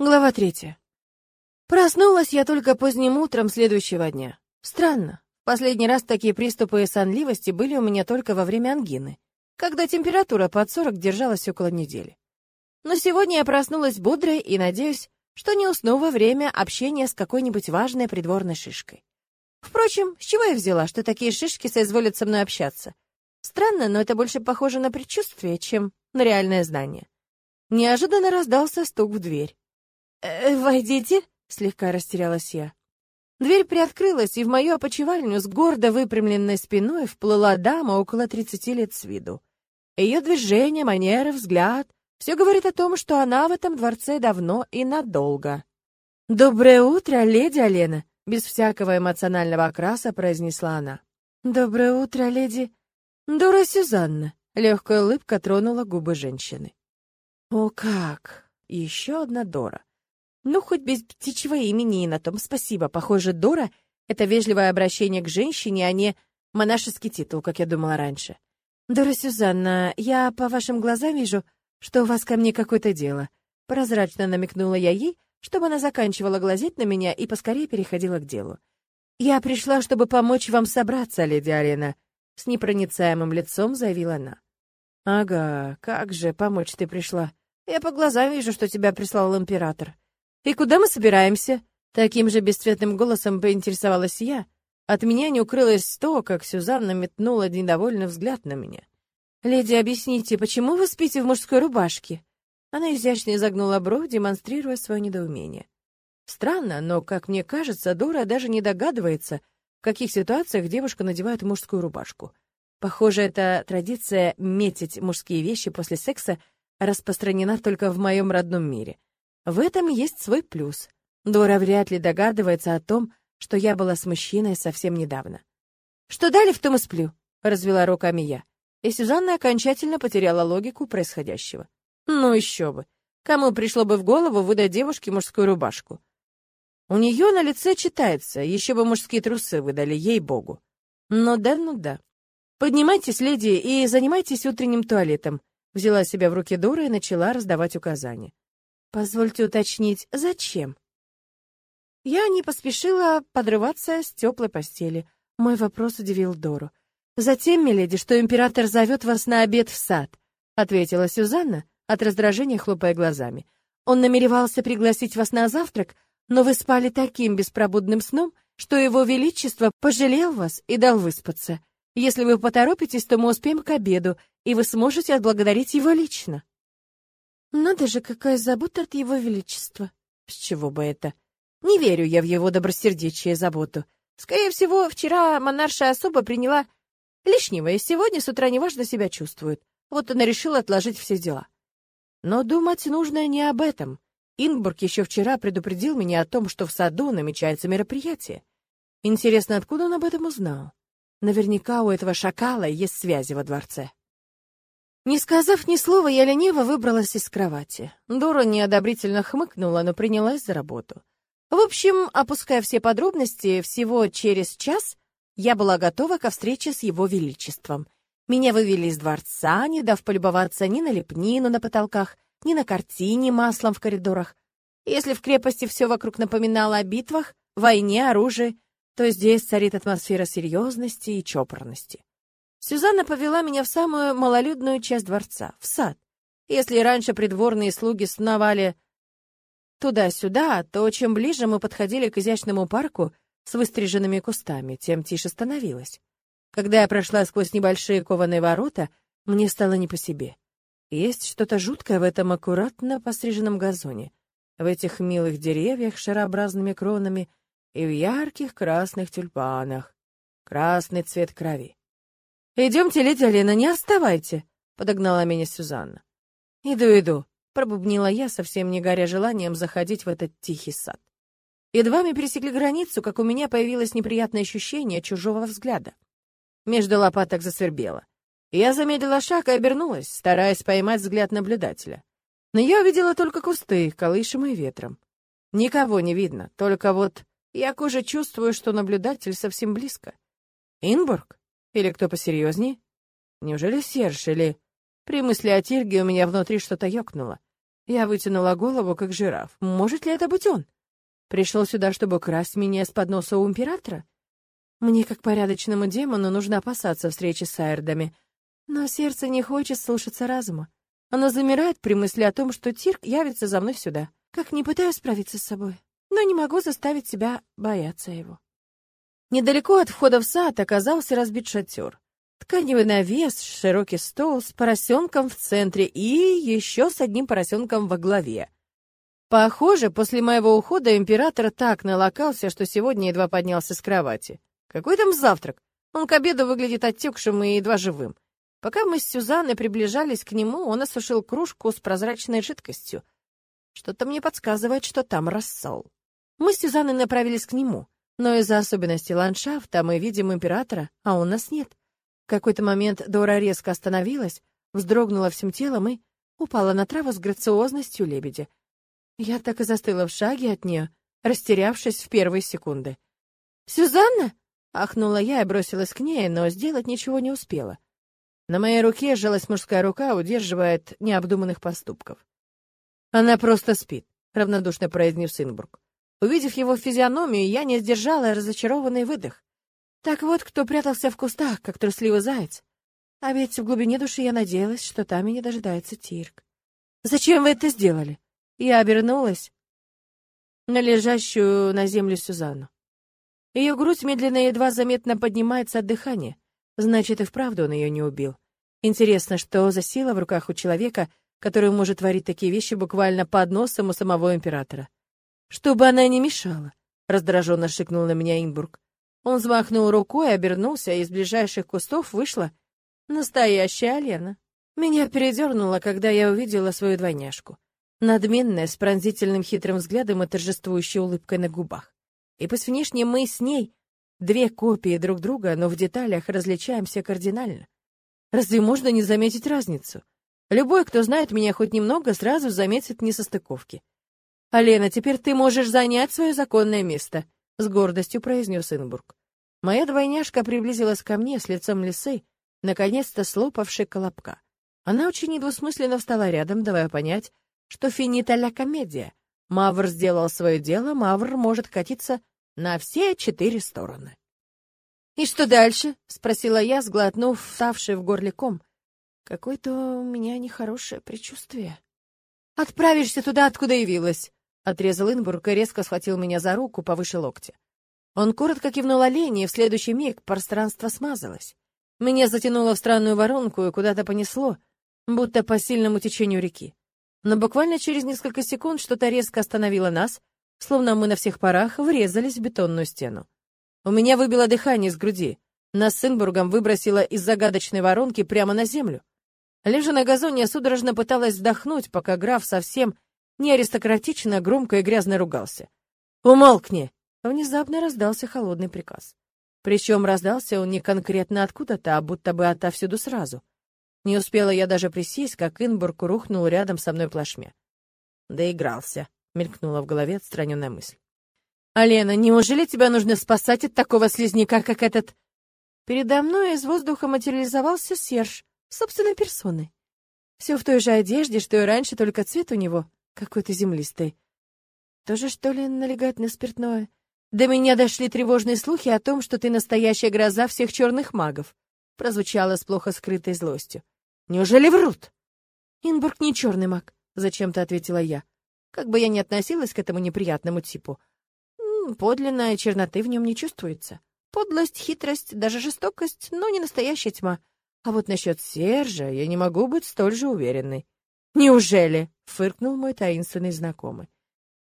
Глава третья. Проснулась я только поздним утром следующего дня. Странно. Последний раз такие приступы сонливости были у меня только во время ангины, когда температура под 40 держалась около недели. Но сегодня я проснулась бодрой и надеюсь, что не усну во время общения с какой-нибудь важной придворной шишкой. Впрочем, с чего я взяла, что такие шишки соизволят со мной общаться? Странно, но это больше похоже на предчувствие, чем на реальное знание. Неожиданно раздался стук в дверь. «Э, «Войдите», — слегка растерялась я. Дверь приоткрылась, и в мою опочивальню с гордо выпрямленной спиной вплыла дама около тридцати лет с виду. Ее движение, манеры, взгляд — все говорит о том, что она в этом дворце давно и надолго. «Доброе утро, леди Алена!» — без всякого эмоционального окраса произнесла она. «Доброе утро, леди...» «Дора Сюзанна!» — легкая улыбка тронула губы женщины. «О как! Еще одна Дора!» Ну, хоть без птичьего имени и на том спасибо. Похоже, Дора — это вежливое обращение к женщине, а не монашеский титул, как я думала раньше. Дора Сюзанна, я по вашим глазам вижу, что у вас ко мне какое-то дело. Прозрачно намекнула я ей, чтобы она заканчивала глазеть на меня и поскорее переходила к делу. «Я пришла, чтобы помочь вам собраться, леди Арена», — с непроницаемым лицом заявила она. «Ага, как же помочь ты пришла? Я по глазам вижу, что тебя прислал император. «И куда мы собираемся?» Таким же бесцветным голосом поинтересовалась я. От меня не укрылось то, как Сюзанна метнула недовольный взгляд на меня. «Леди, объясните, почему вы спите в мужской рубашке?» Она изящно изогнула бровь, демонстрируя свое недоумение. Странно, но, как мне кажется, Дора даже не догадывается, в каких ситуациях девушка надевает мужскую рубашку. Похоже, эта традиция метить мужские вещи после секса распространена только в моем родном мире — в этом есть свой плюс. Дора вряд ли догадывается о том, что я была с мужчиной совсем недавно. «Что дали, в том и сплю», — развела руками я. И Сюзанна окончательно потеряла логику происходящего. Ну еще бы. Кому пришло бы в голову выдать девушке мужскую рубашку? У нее на лице читается, еще бы мужские трусы выдали, ей-богу. Ну да, ну да. Поднимайтесь, леди, и занимайтесь утренним туалетом. Взяла себя в руки Дора и начала раздавать указания. Позвольте уточнить, зачем? Я не поспешила подрываться с теплой постели. Мой вопрос удивил Дору. «Затем, миледи, что император зовет вас на обед в сад», — ответила Сюзанна, от раздражения хлопая глазами. «Он намеревался пригласить вас на завтрак, но вы спали таким беспробудным сном, что его величество пожалел вас и дал выспаться. Если вы поторопитесь, то мы успеем к обеду, и вы сможете отблагодарить его лично». Надо же, какая забота от его величества. С чего бы это? Не верю я в его добросердечие и заботу. Скорее всего, вчера монарша особо приняла лишнего, и сегодня с утра неважно себя чувствует. Вот она решила отложить все дела. Но думать нужно не об этом. Инбург еще вчера предупредил меня о том, что в саду намечается мероприятие. Интересно, откуда он об этом узнал? Наверняка у этого шакала есть связи во дворце. Не сказав ни слова, я лениво выбралась из кровати. Дора неодобрительно хмыкнула, но принялась за работу. В общем, опуская все подробности, всего через час я была готова ко встрече с его величеством. Меня вывели из дворца, не дав полюбоваться ни на лепнину на потолках, ни на картине маслом в коридорах. Если в крепости все вокруг напоминало о битвах, войне, оружии, то здесь царит атмосфера серьезности и чопорности. Сюзанна повела меня в самую малолюдную часть дворца, в сад. Если раньше придворные слуги сновали туда-сюда, то чем ближе мы подходили к изящному парку с выстриженными кустами, тем тише становилось. Когда я прошла сквозь небольшие кованые ворота, мне стало не по себе. Есть что-то жуткое в этом аккуратно постриженном газоне, в этих милых деревьях с шарообразными кронами и в ярких красных тюльпанах. Красный цвет крови. «Идемте, леди Алина, не оставайте!» — подогнала меня Сюзанна. «Иду, иду», — пробубнила я, совсем не горя желанием заходить в этот тихий сад. Едва мы пересекли границу, как у меня появилось неприятное ощущение чужого взгляда. Между лопаток засвербело. Я замедлила шаг и обернулась, стараясь поймать взгляд наблюдателя. Но я увидела только кусты, колышемые ветром. Никого не видно, только вот я кожей чувствую, что наблюдатель совсем близко. Инбург? Или кто посерьезнее? Неужели Серж или... При мысли о Тирге у меня внутри что-то ёкнуло. Я вытянула голову, как жираф. Может ли это быть он? Пришел сюда, чтобы красть меня из-под носа у императора? Мне, как порядочному демону, нужно опасаться встречи с Айрдами. Но сердце не хочет слушаться разума. Оно замирает при мысли о том, что Тирк явится за мной сюда. Как не пытаюсь справиться с собой, но не могу заставить себя бояться его. Недалеко от входа в сад оказался разбит шатер. Тканевый навес, широкий стол с поросенком в центре и еще с одним поросенком во главе. Похоже, после моего ухода император так налокался, что сегодня едва поднялся с кровати. Какой там завтрак? Он к обеду выглядит отекшим и едва живым. Пока мы с Сюзанной приближались к нему, он осушил кружку с прозрачной жидкостью. Что-то мне подсказывает, что там рассол. Мы с Сюзанной направились к нему, но из-за особенностей ландшафта мы видим императора, а у нас нет какой-то момент Дора резко остановилась, вздрогнула всем телом и упала на траву с грациозностью лебедя. Я так и застыла в шаге от нее, растерявшись в первые секунды. «Сюзанна!» — ахнула я и бросилась к ней, но сделать ничего не успела. На моей руке сжалась мужская рука, удерживая от необдуманных поступков. «Она просто спит», — равнодушно произнес Инбург. Увидев его физиономию, я не сдержала разочарованный выдох. Так вот, кто прятался в кустах, как трусливый заяц. А ведь в глубине души я надеялась, что там меня дожидается Тирк. «Зачем вы это сделали?» Я обернулась на лежащую на землю Сюзанну. Ее грудь медленно и едва заметно поднимается от дыхания. Значит, и вправду он ее не убил. Интересно, что за сила в руках у человека, который может творить такие вещи буквально под носом у самого императора. «Чтобы она не мешала», — раздраженно шикнул на меня Инбург. Он взмахнул рукой, обернулся, и из ближайших кустов вышла настоящая Алена. Меня передернуло, когда я увидела свою двойняшку. Надменная, с пронзительным хитрым взглядом и торжествующей улыбкой на губах. И пусть внешне мы с ней две копии друг друга, но в деталях различаемся кардинально. Разве можно не заметить разницу? Любой, кто знает меня хоть немного, сразу заметит несостыковки. «Алена, теперь ты можешь занять свое законное место», с гордостью произнес Инбург. Моя двойняшка приблизилась ко мне с лицом лисы, наконец-то слопавшей колобка. Она очень недвусмысленно встала рядом, давая понять, что финита ля комедия. Мавр сделал свое дело, Мавр может катиться на все четыре стороны. «И что дальше?» — спросила я, сглотнув вставший в горле ком. «Какое-то у меня нехорошее предчувствие». «Отправишься туда, откуда явилась», Отрезал Инбург и резко схватил меня за руку повыше локтя. Он коротко кивнул олене, и в следующий миг пространство смазалось. Меня затянуло в странную воронку и куда-то понесло, будто по сильному течению реки. Но буквально через несколько секунд что-то резко остановило нас, словно мы на всех парах врезались в бетонную стену. У меня выбило дыхание из груди. Нас с Инбургом выбросило из загадочной воронки прямо на землю. Лежа на газоне, я судорожно пыталась вдохнуть, пока граф совсем не аристократично, громко и грязно ругался. «Умолкни!» Внезапно раздался холодный приказ. Причем раздался он не конкретно откуда-то, а будто бы отовсюду сразу. Не успела я даже присесть, как Инбург рухнул рядом со мной плашмя. «Доигрался», — мелькнула в голове отстраненная мысль. «Алена, неужели тебя нужно спасать от такого слизняка, как этот...» Передо мной из воздуха материализовался Серж, собственной персоной. Все в той же одежде, что и раньше, только цвет у него какой-то землистый. Тоже, что ли, налегать на спиртное? До меня дошли тревожные слухи о том, что ты настоящая гроза всех черных магов. Прозвучало с плохо скрытой злостью. Неужели врут? Инбург не черный маг, зачем-то ответила я. Как бы я ни относилась к этому неприятному типу. Подлинная черноты в нем не чувствуется. Подлость, хитрость, даже жестокость, но не настоящая тьма. А вот насчет Сержа я не могу быть столь же уверенной. «Неужели?» — фыркнул мой таинственный знакомый.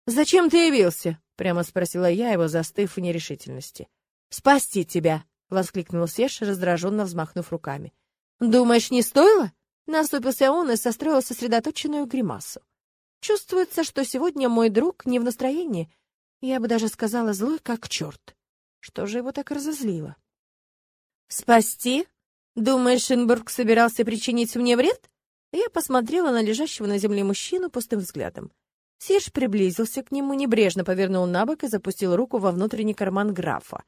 «Зачем ты явился?» — прямо спросила я его, застыв в нерешительности. «Спасти тебя!» — воскликнул Серж, раздраженно взмахнув руками. «Думаешь, не стоило?» — наступился он и состроил сосредоточенную гримасу. «Чувствуется, что сегодня мой друг не в настроении. Я бы даже сказала, злой как черт. Что же его так разозлило?» «Спасти? Думаешь, Шинбург собирался причинить мне вред?» Я посмотрела на лежащего на земле мужчину пустым взглядом. Серж приблизился к нему, небрежно повернул на бок и запустил руку во внутренний карман графа.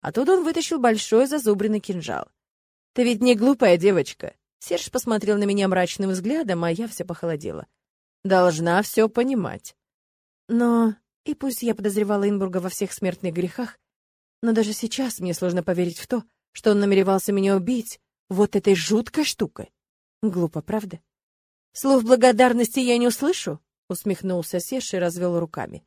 Оттуда он вытащил большой зазубренный кинжал. «Ты ведь не глупая девочка!» Серж посмотрел на меня мрачным взглядом, а я вся похолодела. должна все понимать. Но и пусть я подозревала Инбурга во всех смертных грехах, но даже сейчас мне сложно поверить в то, что он намеревался меня убить вот этой жуткой штукой. Глупо, правда? Слов благодарности я не услышу, усмехнулся Сеш и развел руками.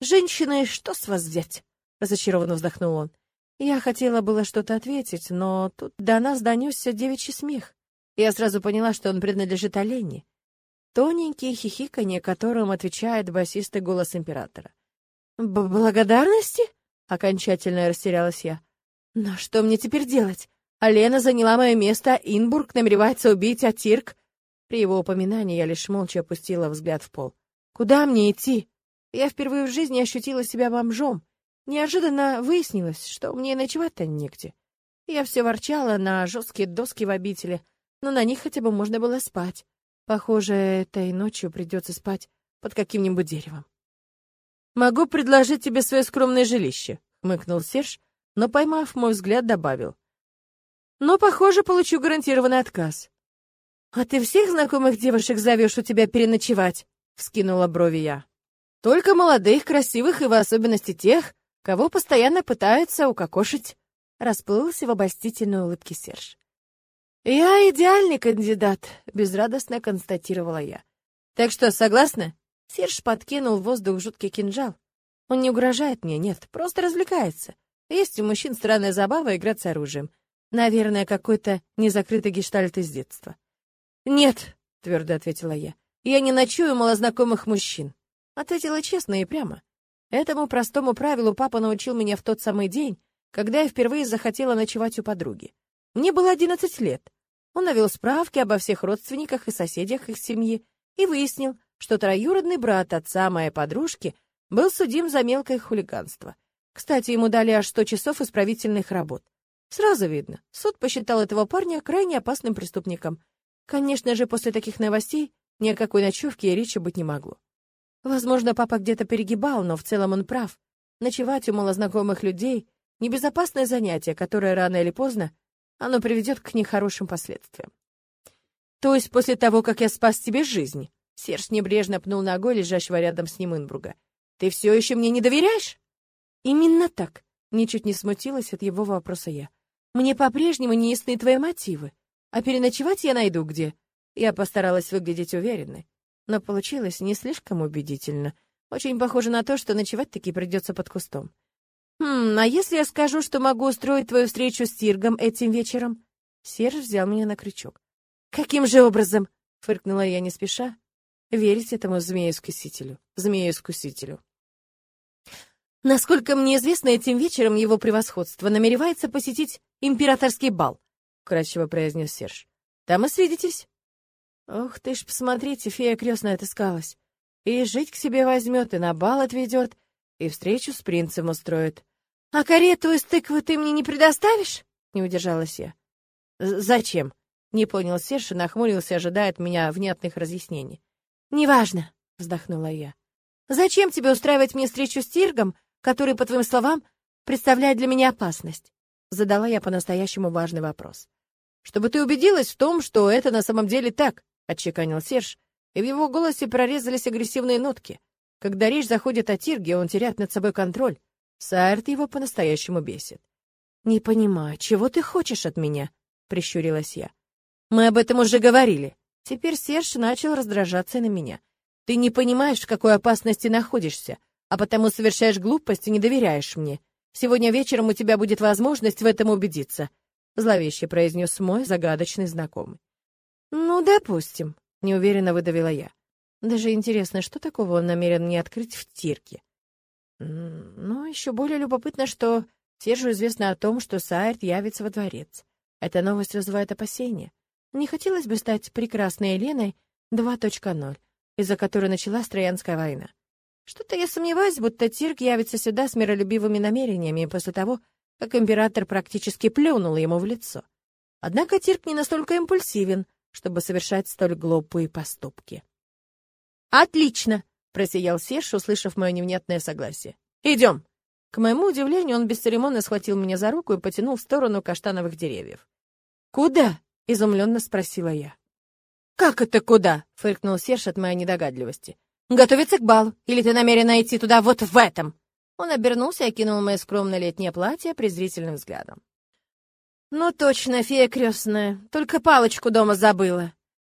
Женщины, что с вас взять? разочарованно вздохнул он. Я хотела было что-то ответить, но тут до нас донесся девичий смех. Я сразу поняла, что он принадлежит Олене. Тоненькие хихиканье, которым отвечает басистый голос императора. «Благодарности?» — окончательно растерялась я. «Но что мне теперь делать? Алена заняла мое место, Инбург намеревается убить Атирк». При его упоминании я лишь молча опустила взгляд в пол. «Куда мне идти?» Я впервые в жизни ощутила себя бомжом. Неожиданно выяснилось, что мне ночевать-то негде. Я все ворчала на жесткие доски в обители, но на них хотя бы можно было спать. Похоже, этой ночью придется спать под каким-нибудь деревом. «Могу предложить тебе свое скромное жилище», — хмыкнул Серж, но, поймав мой взгляд, добавил. «Но, похоже, получу гарантированный отказ». «А ты всех знакомых девушек зовешь у тебя переночевать?» — вскинула брови я. «Только молодых, красивых и в особенности тех, кого постоянно пытаются укокошить», — расплылся в обольстительной улыбке Серж. «Я идеальный кандидат», — безрадостно констатировала я. «Так что, согласна?» Серж подкинул в воздух жуткий кинжал. Он не угрожает мне, нет, просто развлекается. Есть у мужчин странная забава играть с оружием. Наверное, какой-то незакрытый гештальт из детства. «Нет», — твердо ответила я, — «я не ночую малознакомых мужчин». Ответила честно и прямо. Этому простому правилу папа научил меня в тот самый день, когда я впервые захотела ночевать у подруги. Мне было одиннадцать лет. Он навел справки обо всех родственниках и соседях их семьи и выяснил, что троюродный брат отца моей подружки был судим за мелкое хулиганство. Кстати, ему дали аж сто часов исправительных работ. Сразу видно, суд посчитал этого парня крайне опасным преступником. Конечно же, после таких новостей ни о какой ночевке и речи быть не могло. Возможно, папа где-то перегибал, но в целом он прав. Ночевать у малознакомых людей — небезопасное занятие, которое рано или поздно оно приведет к нехорошим последствиям. То есть после того, как я спас тебе жизнь, Серж небрежно пнул ногой лежащего рядом с ним Инбруга. «Ты все еще мне не доверяешь?» «Именно так», — ничуть не смутилась от его вопроса я. «Мне по-прежнему не ясны твои мотивы. А переночевать я найду где?» Я постаралась выглядеть уверенной, но получилось не слишком убедительно. Очень похоже на то, что ночевать таки придется под кустом. «Хм, а если я скажу, что могу устроить твою встречу с Тиргом этим вечером?» Серж взял меня на крючок. «Каким же образом?» — фыркнула я не спеша, верить этому змею-искусителю. Змею-искусителю. Насколько мне известно, этим вечером его превосходство намеревается посетить императорский бал, вкрадчиво произнес Серж. Там и свидитесь. Ох ты ж, посмотрите, фея крестная отыскалась. И жить к себе возьмет, и на бал отведет, и встречу с принцем устроит. А карету из тыквы ты мне не предоставишь? Не удержалась я. Зачем? Не понял Серж и нахмурился, ожидая от меня внятных разъяснений. «Неважно», — вздохнула я. «Зачем тебе устраивать мне встречу с Тиргом, который, по твоим словам, представляет для меня опасность?» Задала я по-настоящему важный вопрос. «Чтобы ты убедилась в том, что это на самом деле так», — отчеканил Серж, и в его голосе прорезались агрессивные нотки. Когда речь заходит о Тирге, он теряет над собой контроль. Сайрт его по-настоящему бесит. «Не понимаю, чего ты хочешь от меня?» — прищурилась я. «Мы об этом уже говорили», Теперь Серж начал раздражаться на меня. Ты не понимаешь, в какой опасности находишься, а потому совершаешь глупость и не доверяешь мне. Сегодня вечером у тебя будет возможность в этом убедиться, зловеще произнес мой загадочный знакомый. Ну, допустим, неуверенно выдавила я. Даже интересно, что такого он намерен мне открыть в тирке. Ну, еще более любопытно, что Сержу известно о том, что Сайрт явится во дворец. Эта новость вызывает опасения. Не хотелось бы стать прекрасной Еленой 2.0, из-за которой началась Троянская война. Что-то я сомневаюсь, будто Тирк явится сюда с миролюбивыми намерениями после того, как император практически плюнул ему в лицо. Однако Тирк не настолько импульсивен, чтобы совершать столь глупые поступки. «Отлично!» — просиял Серж, услышав мое невнятное согласие. «Идем!» К моему удивлению, он бесцеремонно схватил меня за руку и потянул в сторону каштановых деревьев. «Куда?» — изумленно спросила я. Как это куда? фыркнул Серж от моей недогадливости. Готовиться к балу, или ты намерена идти туда вот в этом? Он обернулся и окинул мое скромное летнее платье презрительным взглядом. Ну точно, фея крестная, только палочку дома забыла.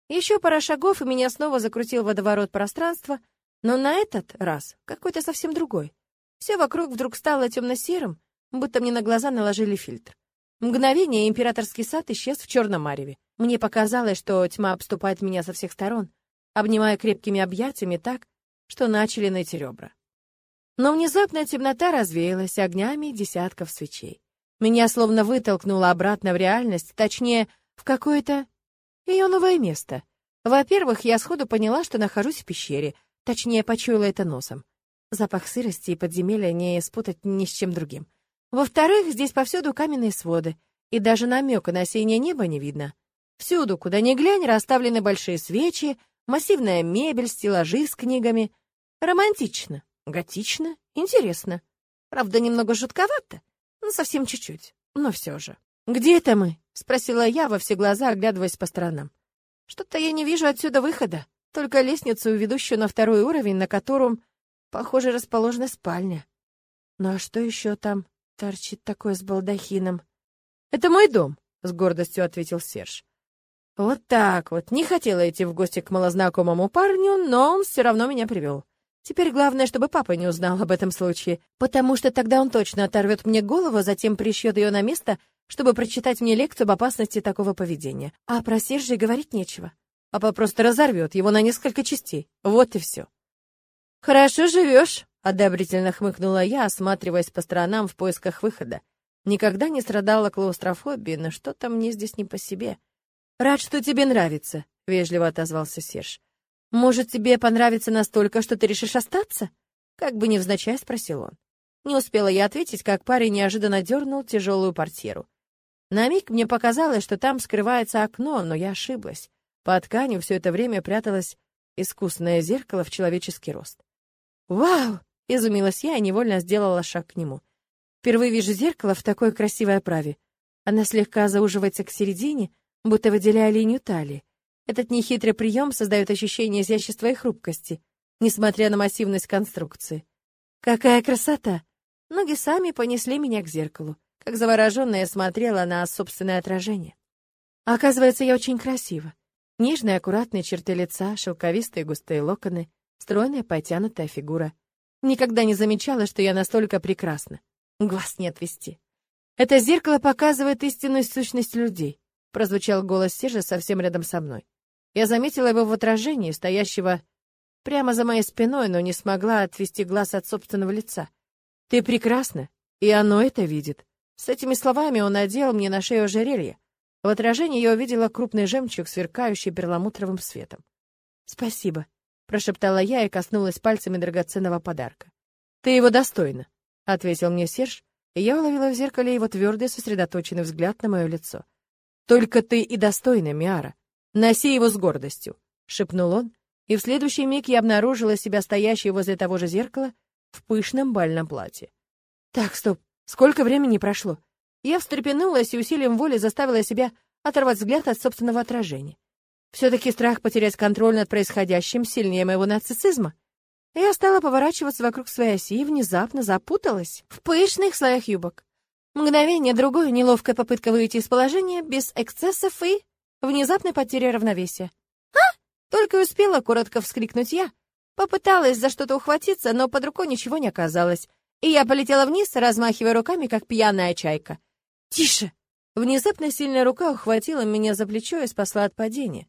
Еще пара шагов, и меня снова закрутил водоворот пространства, но на этот раз какой-то совсем другой. Все вокруг вдруг стало темно-серым, будто мне на глаза наложили фильтр. Мгновение императорский сад исчез в черном мареве. Мне показалось, что тьма обступает меня со всех сторон, обнимая крепкими объятиями так, что начали найти ребра. Но внезапно темнота развеялась огнями десятков свечей. Меня словно вытолкнуло обратно в реальность, точнее, в какое-то ее новое место. Во-первых, я сходу поняла, что нахожусь в пещере, точнее, почуяла это носом. Запах сырости и подземелья не спутать ни с чем другим. Во-вторых, здесь повсюду каменные своды, и даже намека на синее небо не видно. Всюду, куда ни глянь, расставлены большие свечи, массивная мебель, стеллажи с книгами. Романтично, готично, интересно. Правда, немного жутковато, но совсем чуть-чуть, но все же. «Где это мы?» — спросила я во все глаза, оглядываясь по сторонам. «Что-то я не вижу отсюда выхода, только лестницу, ведущую на второй уровень, на котором, похоже, расположена спальня. Ну а что еще там торчит такое с балдахином?» «Это мой дом», — с гордостью ответил Серж. Вот так вот. Не хотела идти в гости к малознакомому парню, но он все равно меня привел. Теперь главное, чтобы папа не узнал об этом случае, потому что тогда он точно оторвет мне голову, затем пришьет ее на место, чтобы прочитать мне лекцию об опасности такого поведения. А про Сержа говорить нечего. Папа просто разорвет его на несколько частей. Вот и все. «Хорошо живешь», — одобрительно хмыкнула я, осматриваясь по сторонам в поисках выхода. Никогда не страдала клаустрофобией, но что-то мне здесь не по себе. «Рад, что тебе нравится», — вежливо отозвался Серж. «Может, тебе понравится настолько, что ты решишь остаться?» Как бы невзначай спросил он. Не успела я ответить, как парень неожиданно дернул тяжелую портьеру. На миг мне показалось, что там скрывается окно, но я ошиблась. По тканью все это время пряталось искусное зеркало в человеческий рост. «Вау!» — изумилась я и невольно сделала шаг к нему. Впервые вижу зеркало в такой красивой оправе. Она слегка зауживается к середине, будто выделяя линию талии. Этот нехитрый прием создает ощущение изящества и хрупкости, несмотря на массивность конструкции. Какая красота! Ноги сами понесли меня к зеркалу, как завороженная смотрела на собственное отражение. Оказывается, я очень красива. Нежные, аккуратные черты лица, шелковистые густые локоны, стройная, потянутая фигура. Никогда не замечала, что я настолько прекрасна. Глаз не отвести. Это зеркало показывает истинную сущность людей прозвучал голос Сержа совсем рядом со мной. Я заметила его в отражении, стоящего прямо за моей спиной, но не смогла отвести глаз от собственного лица. «Ты прекрасна, и оно это видит». С этими словами он надел мне на шею ожерелье. В отражении я увидела крупный жемчуг, сверкающий перламутровым светом. «Спасибо», — прошептала я и коснулась пальцами драгоценного подарка. «Ты его достойна», — ответил мне Серж, и я уловила в зеркале его твердый, сосредоточенный взгляд на мое лицо. Только ты и достойна, Миара. Носи его с гордостью, шепнул он, и в следующий миг я обнаружила себя стоящей возле того же зеркала в пышном бальном платье. Так, стоп. Сколько времени прошло? Я встрепенулась и усилием воли заставила себя оторвать взгляд от собственного отражения. Все-таки страх потерять контроль над происходящим сильнее моего нарциссизма. Я стала поворачиваться вокруг своей оси и внезапно запуталась в пышных слоях юбок. Мгновение другое, неловкая попытка выйти из положения без эксцессов и внезапной потери равновесия. «А!» — только успела коротко вскрикнуть я. Попыталась за что-то ухватиться, но под рукой ничего не оказалось, и я полетела вниз, размахивая руками, как пьяная чайка. «Тише!» Внезапно сильная рука ухватила меня за плечо и спасла от падения.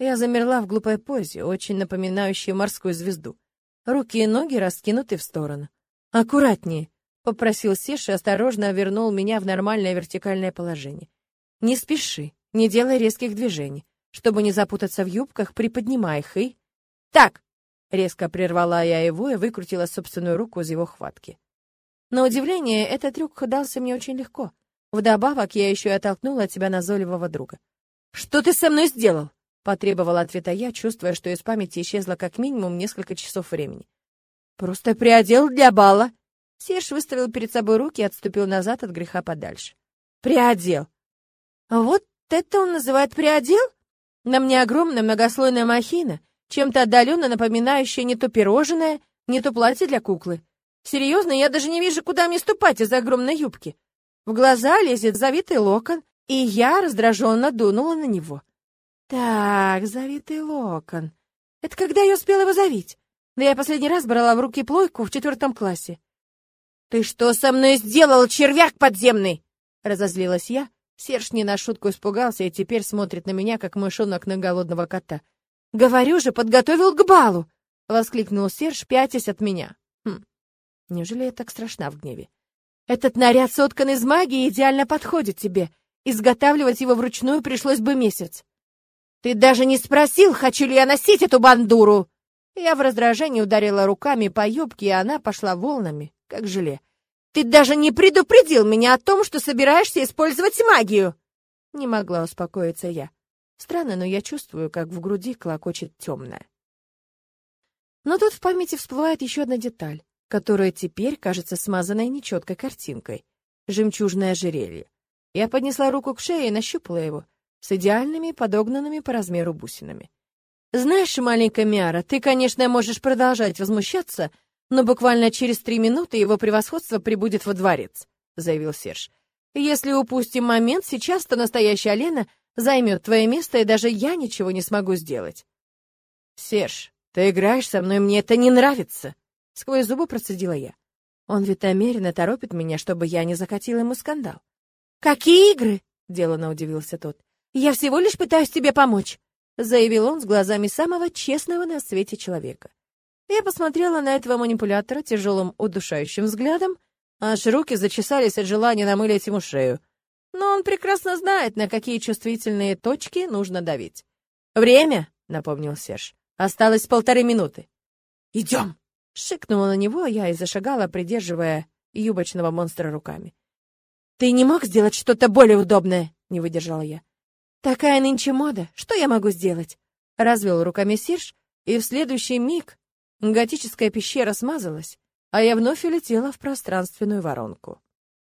Я замерла в глупой позе, очень напоминающей морскую звезду. Руки и ноги раскинуты в сторону. «Аккуратнее!» Попросил Сеш и осторожно вернул меня в нормальное вертикальное положение. Не спеши, не делай резких движений, чтобы не запутаться в юбках, приподнимай их и... Так! Резко прервала я его и выкрутила собственную руку из его хватки. На удивление, этот трюк дался мне очень легко. Вдобавок, я еще и оттолкнула от себя назойливого друга. «Что ты со мной сделал?» — потребовала ответа я, чувствуя, что из памяти исчезло как минимум несколько часов времени. «Просто приодел для бала», Серж выставил перед собой руки и отступил назад от греха подальше. «Приодел!» «Вот это он называет приодел?» На мне огромная многослойная махина, чем-то отдаленно напоминающая не то пирожное, не то платье для куклы. Серьезно, я даже не вижу, куда мне ступать из огромной юбки. В глаза лезет завитый локон, и я раздраженно дунула на него. Так, завитый локон. Это когда я успела его завить? Да я последний раз брала в руки плойку в четвертом классе. «Ты что со мной сделал, червяк подземный?» Разозлилась я. Серж не на шутку испугался и теперь смотрит на меня, как мышонок на голодного кота. «Говорю же, подготовил к балу!» — воскликнул Серж, пятясь от меня. «Хм, неужели я так страшна в гневе? Этот наряд соткан из магии идеально подходит тебе. Изготавливать его вручную пришлось бы месяц. Ты даже не спросил, хочу ли я носить эту бандуру!» Я в раздражении ударила руками по юбке, и она пошла волнами, как желе. «Ты даже не предупредил меня о том, что собираешься использовать магию!» Не могла успокоиться я. Странно, но я чувствую, как в груди клокочет темное. Но тут в памяти всплывает еще одна деталь, которая теперь кажется смазанной нечеткой картинкой. Жемчужное ожерелье. Я поднесла руку к шее и нащупала его с идеальными подогнанными по размеру бусинами. «Знаешь, маленькая Миара, ты, конечно, можешь продолжать возмущаться, но буквально через три минуты его превосходство прибудет во дворец», — заявил Серж. «Если упустим момент, сейчас то настоящая Лена займет твое место, и даже я ничего не смогу сделать». «Серж, ты играешь со мной, мне это не нравится», — сквозь зубы процедила я. Он ведь намеренно торопит меня, чтобы я не закатила ему скандал. «Какие игры?» — деланно удивился тот. «Я всего лишь пытаюсь тебе помочь заявил он с глазами самого честного на свете человека. Я посмотрела на этого манипулятора тяжелым удушающим взглядом, аж руки зачесались от желания намылить ему шею. Но он прекрасно знает, на какие чувствительные точки нужно давить. «Время!» — напомнил Серж. «Осталось полторы минуты». «Идем!» — шикнула на него я и зашагала, придерживая юбочного монстра руками. «Ты не мог сделать что-то более удобное?» — не выдержала я. Такая нынче мода, что я могу сделать? Развел руками Сирж, и в следующий миг готическая пещера смазалась, а я вновь улетела в пространственную воронку.